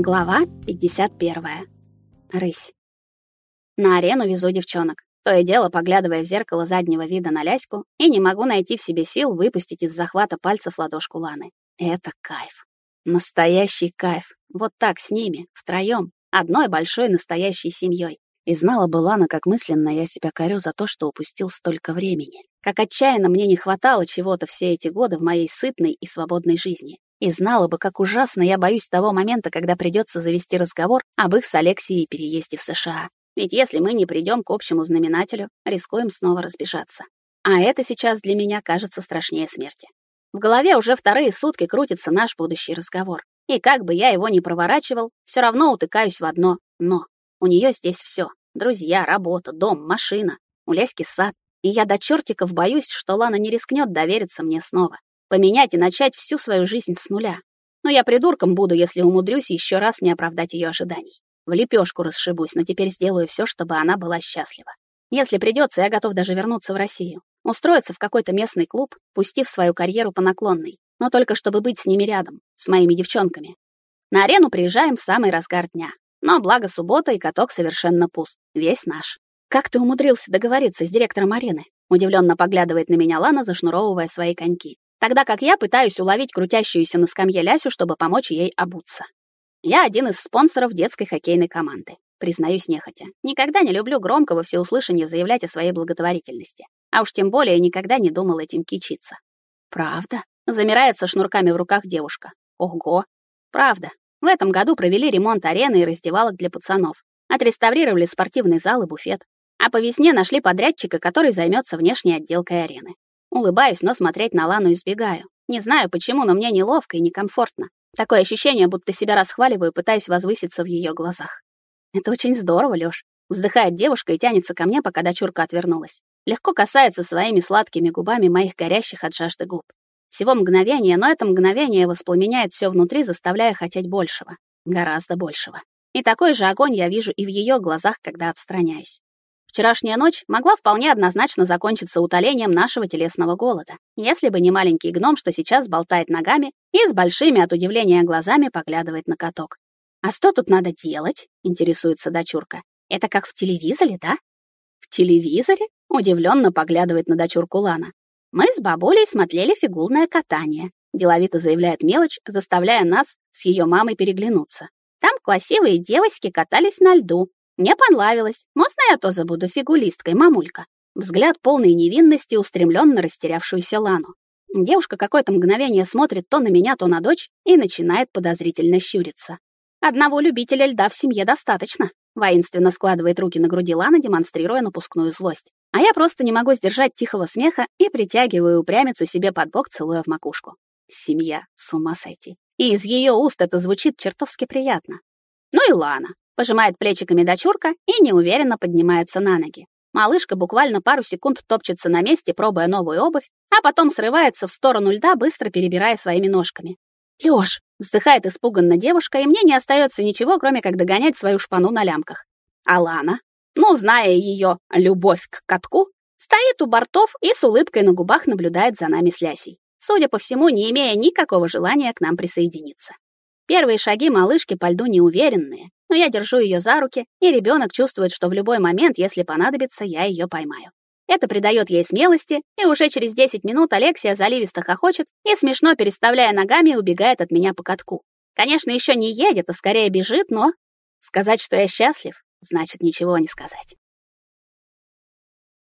Глава 51. Рысь. На арену везу девчонок. То и дело, поглядывая в зеркало заднего вида на Ляську, и не могу найти в себе сил выпустить из захвата пальцев ладошку Ланы. Это кайф. Настоящий кайф. Вот так с ними, втроем, одной большой настоящей семьей. И знала бы Лана, как мысленно я себя корю за то, что упустил столько времени. Как отчаянно мне не хватало чего-то все эти годы в моей сытной и свободной жизни. И знала бы, как ужасно я боюсь того момента, когда придется завести разговор об их с Алексией переезде в США. Ведь если мы не придем к общему знаменателю, рискуем снова разбежаться. А это сейчас для меня кажется страшнее смерти. В голове уже вторые сутки крутится наш будущий разговор. И как бы я его ни проворачивал, все равно утыкаюсь в одно «но». У нее здесь все: Друзья, работа, дом, машина, у Леськи сад. И я до чертиков боюсь, что Лана не рискнет довериться мне снова поменять и начать всю свою жизнь с нуля. Но я придурком буду, если умудрюсь еще раз не оправдать ее ожиданий. В лепешку расшибусь, но теперь сделаю все, чтобы она была счастлива. Если придется, я готов даже вернуться в Россию. Устроиться в какой-то местный клуб, пустив свою карьеру по наклонной. Но только чтобы быть с ними рядом, с моими девчонками. На арену приезжаем в самый разгар дня. Но благо суббота и каток совершенно пуст. Весь наш. «Как ты умудрился договориться с директором арены?» Удивленно поглядывает на меня Лана, зашнуровывая свои коньки тогда как я пытаюсь уловить крутящуюся на скамье Лясю, чтобы помочь ей обуться. Я один из спонсоров детской хоккейной команды. Признаюсь нехотя. Никогда не люблю громко во всеуслышание заявлять о своей благотворительности. А уж тем более никогда не думал этим кичиться. Правда? Замирает со шнурками в руках девушка. Ого! Правда. В этом году провели ремонт арены и раздевалок для пацанов. Отреставрировали спортивный зал и буфет. А по весне нашли подрядчика, который займется внешней отделкой арены. Улыбаюсь, но смотреть на Лану избегаю. Не знаю почему, но мне неловко и некомфортно. Такое ощущение, будто себя расхваливаю, пытаясь возвыситься в ее глазах. Это очень здорово, Лёш. Вздыхает девушка и тянется ко мне, пока дочурка отвернулась. Легко касается своими сладкими губами моих горящих от жажды губ. Всего мгновение, но это мгновение воспламеняет все внутри, заставляя хотеть большего. Гораздо большего. И такой же огонь я вижу и в ее глазах, когда отстраняюсь. Вчерашняя ночь могла вполне однозначно закончиться утолением нашего телесного голода, если бы не маленький гном, что сейчас болтает ногами и с большими от удивления глазами поглядывает на каток. «А что тут надо делать?» — интересуется дочурка. «Это как в телевизоре, да?» «В телевизоре?» — удивленно поглядывает на дочурку Лана. «Мы с бабулей смотрели фигурное катание», — деловито заявляет мелочь, заставляя нас с ее мамой переглянуться. «Там красивые девочки катались на льду, мне понравилось. Можно я тоже буду фигулисткой, мамулька? Взгляд полной невинности устремлен на растерявшуюся Лану. Девушка какое-то мгновение смотрит то на меня, то на дочь и начинает подозрительно щуриться. Одного любителя льда в семье достаточно. Воинственно складывает руки на груди Лана, демонстрируя напускную злость. А я просто не могу сдержать тихого смеха и притягиваю упрямицу себе под бок, целуя в макушку. Семья, с ума сойти. И из ее уст это звучит чертовски приятно. Ну и Лана. Пожимает плечиками дочурка и неуверенно поднимается на ноги. Малышка буквально пару секунд топчется на месте, пробуя новую обувь, а потом срывается в сторону льда, быстро перебирая своими ножками. «Лёш!» — вздыхает испуганно девушка, и мне не остается ничего, кроме как догонять свою шпану на лямках. Алана, ну, зная ее любовь к катку, стоит у бортов и с улыбкой на губах наблюдает за нами с Лясей, судя по всему, не имея никакого желания к нам присоединиться. Первые шаги малышки по льду неуверенные, но я держу ее за руки, и ребенок чувствует, что в любой момент, если понадобится, я ее поймаю. Это придает ей смелости, и уже через 10 минут Алексия заливисто хохочет и, смешно переставляя ногами, убегает от меня по катку. Конечно, еще не едет, а скорее бежит, но... Сказать, что я счастлив, значит ничего не сказать.